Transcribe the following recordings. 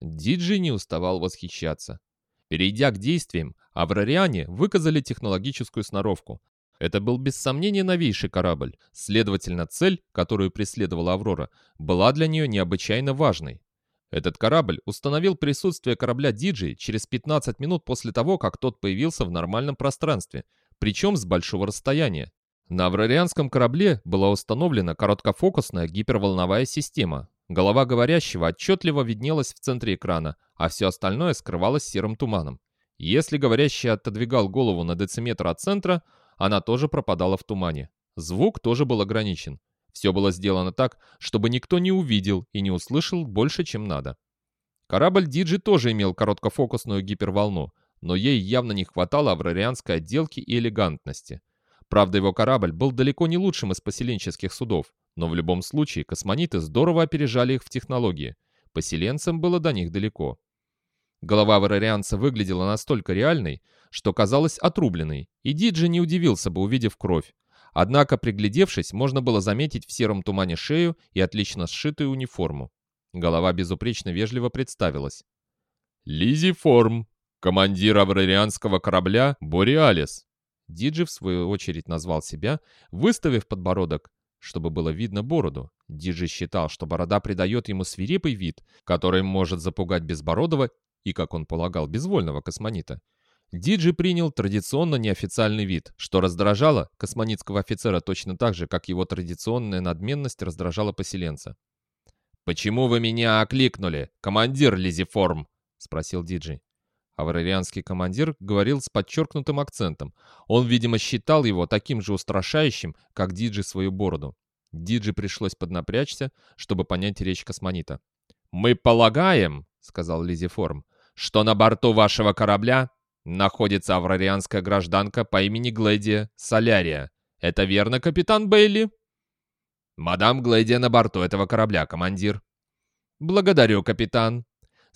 Диджи не уставал восхищаться. Перейдя к действиям, аврариане выказали технологическую сноровку. Это был без сомнения новейший корабль, следовательно, цель, которую преследовала «Аврора», была для нее необычайно важной. Этот корабль установил присутствие корабля Диджи через 15 минут после того, как тот появился в нормальном пространстве, причем с большого расстояния. На аврарианском корабле была установлена короткофокусная гиперволновая система. Голова говорящего отчетливо виднелась в центре экрана, а все остальное скрывалось серым туманом. Если говорящий отодвигал голову на дециметр от центра, она тоже пропадала в тумане. Звук тоже был ограничен. Все было сделано так, чтобы никто не увидел и не услышал больше, чем надо. Корабль Диджи тоже имел короткофокусную гиперволну, но ей явно не хватало аврарианской отделки и элегантности. Правда, его корабль был далеко не лучшим из поселенческих судов, но в любом случае космониты здорово опережали их в технологии. Поселенцам было до них далеко. Голова варарианца выглядела настолько реальной, что казалась отрубленной, и Диджи не удивился бы, увидев кровь. Однако, приглядевшись, можно было заметить в сером тумане шею и отлично сшитую униформу. Голова безупречно вежливо представилась. «Лизи Форм, командир аврарианского корабля «Бореалис». Диджи, в свою очередь, назвал себя, выставив подбородок, чтобы было видно бороду. Диджи считал, что борода придает ему свирепый вид, который может запугать безбородого и, как он полагал, безвольного космонита. Диджи принял традиционно неофициальный вид, что раздражало космонитского офицера точно так же, как его традиционная надменность раздражала поселенца. «Почему вы меня окликнули, командир Лизиформ?» — спросил Диджи. Аврарианский командир говорил с подчеркнутым акцентом. Он, видимо, считал его таким же устрашающим, как Диджи свою бороду. Диджи пришлось поднапрячься, чтобы понять речь космонита. «Мы полагаем», — сказал Лизиформ, — «что на борту вашего корабля находится аврарианская гражданка по имени Глэдия Солярия. Это верно, капитан Бейли?» «Мадам Глэдия на борту этого корабля, командир». «Благодарю, капитан»,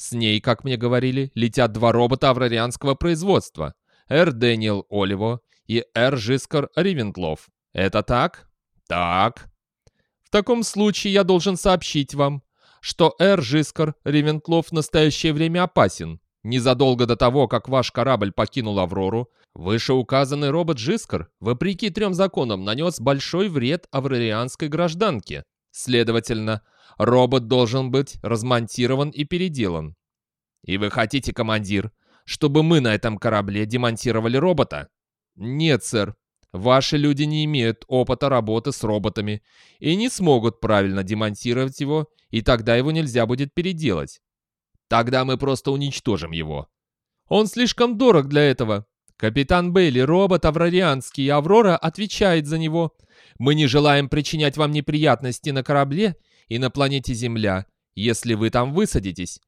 с ней, как мне говорили, летят два робота аврарианского производства. Эр Дэниел Оливо и Эр Жискар Ривентлов. Это так? Так. В таком случае я должен сообщить вам, что Эр Жискар Ривентлов в настоящее время опасен. Незадолго до того, как ваш корабль покинул Аврору, вышеуказанный робот Жискар, вопреки трем законам, нанес большой вред аврарианской гражданке. Следовательно, Робот должен быть размонтирован и переделан. И вы хотите, командир, чтобы мы на этом корабле демонтировали робота? Нет, сэр. Ваши люди не имеют опыта работы с роботами и не смогут правильно демонтировать его, и тогда его нельзя будет переделать. Тогда мы просто уничтожим его. Он слишком дорог для этого. Капитан Бейли, робот аврарианский, Аврора отвечает за него. Мы не желаем причинять вам неприятности на корабле и на планете Земля, если вы там высадитесь.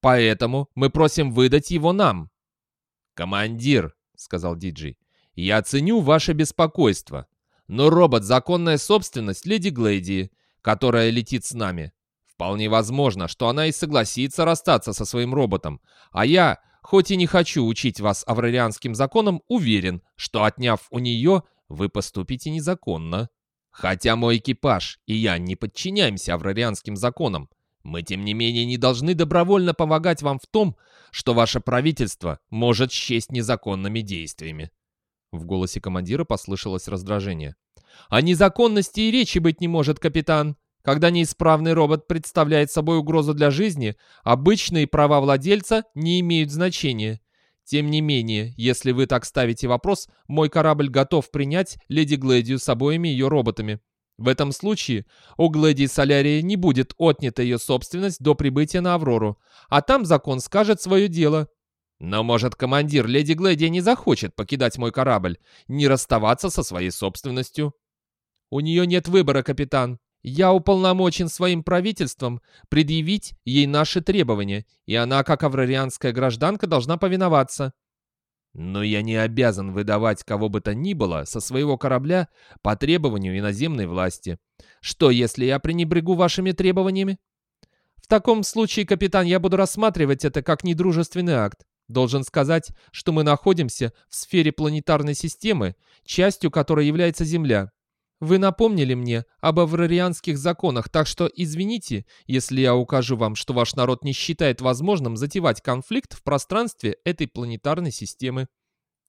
Поэтому мы просим выдать его нам». «Командир», — сказал Диджи, — «я ценю ваше беспокойство, но робот — законная собственность леди Глэдии, которая летит с нами. Вполне возможно, что она и согласится расстаться со своим роботом, а я, хоть и не хочу учить вас аврарианским законам, уверен, что, отняв у нее, вы поступите незаконно». Хотя мой экипаж и я не подчиняемся аврарианским законам, мы, тем не менее, не должны добровольно помогать вам в том, что ваше правительство может счесть незаконными действиями». В голосе командира послышалось раздражение. «О незаконности и речи быть не может, капитан. Когда неисправный робот представляет собой угрозу для жизни, обычные права владельца не имеют значения. Тем не менее, если вы так ставите вопрос, мой корабль готов принять леди Глэдию с обоими ее роботами. В этом случае у Глэдии Солярии не будет отнята ее собственность до прибытия на Аврору, а там закон скажет свое дело. Но, может, командир леди Глэдия не захочет покидать мой корабль, не расставаться со своей собственностью? У нее нет выбора, капитан. Я уполномочен своим правительством предъявить ей наши требования, и она, как аврарианская гражданка, должна повиноваться. Но я не обязан выдавать кого бы то ни было со своего корабля по требованию иноземной власти. Что, если я пренебрегу вашими требованиями? В таком случае, капитан, я буду рассматривать это как недружественный акт. Должен сказать, что мы находимся в сфере планетарной системы, частью которой является Земля. Вы напомнили мне об аврарианских законах, так что извините, если я укажу вам, что ваш народ не считает возможным затевать конфликт в пространстве этой планетарной системы.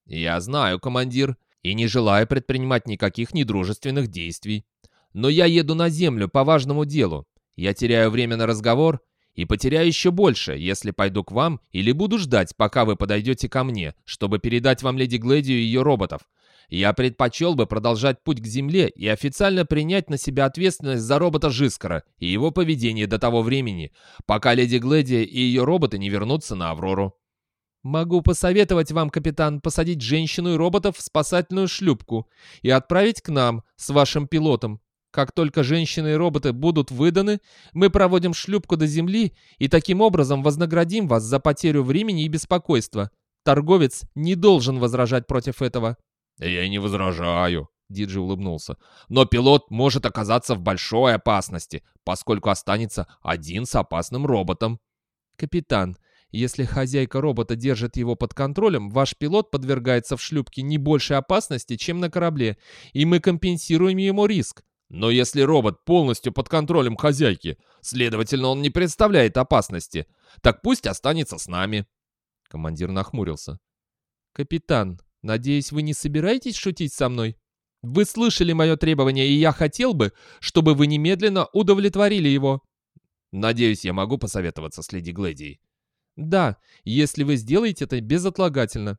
Я знаю, командир, и не желаю предпринимать никаких недружественных действий. Но я еду на Землю по важному делу. Я теряю время на разговор и потеряю еще больше, если пойду к вам или буду ждать, пока вы подойдете ко мне, чтобы передать вам Леди Глэдию и ее роботов. Я предпочел бы продолжать путь к Земле и официально принять на себя ответственность за робота Жискара и его поведение до того времени, пока Леди Глэдия и ее роботы не вернутся на Аврору. Могу посоветовать вам, капитан, посадить женщину и роботов в спасательную шлюпку и отправить к нам с вашим пилотом. Как только женщины и роботы будут выданы, мы проводим шлюпку до земли и таким образом вознаградим вас за потерю времени и беспокойства. Торговец не должен возражать против этого. «Я не возражаю», — Диджи улыбнулся. «Но пилот может оказаться в большой опасности, поскольку останется один с опасным роботом». «Капитан, если хозяйка робота держит его под контролем, ваш пилот подвергается в шлюпке не большей опасности, чем на корабле, и мы компенсируем ему риск. Но если робот полностью под контролем хозяйки, следовательно, он не представляет опасности, так пусть останется с нами». Командир нахмурился. «Капитан, Надеюсь, вы не собираетесь шутить со мной? Вы слышали мое требование, и я хотел бы, чтобы вы немедленно удовлетворили его. Надеюсь, я могу посоветоваться с леди Глэдией. Да, если вы сделаете это безотлагательно.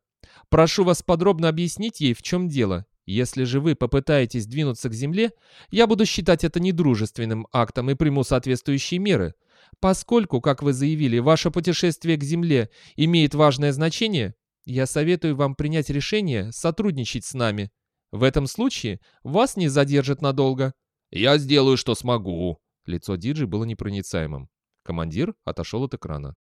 Прошу вас подробно объяснить ей, в чем дело. Если же вы попытаетесь двинуться к земле, я буду считать это недружественным актом и приму соответствующие меры. Поскольку, как вы заявили, ваше путешествие к земле имеет важное значение, я советую вам принять решение сотрудничать с нами. В этом случае вас не задержат надолго. Я сделаю, что смогу. Лицо Диджи было непроницаемым. Командир отошел от экрана.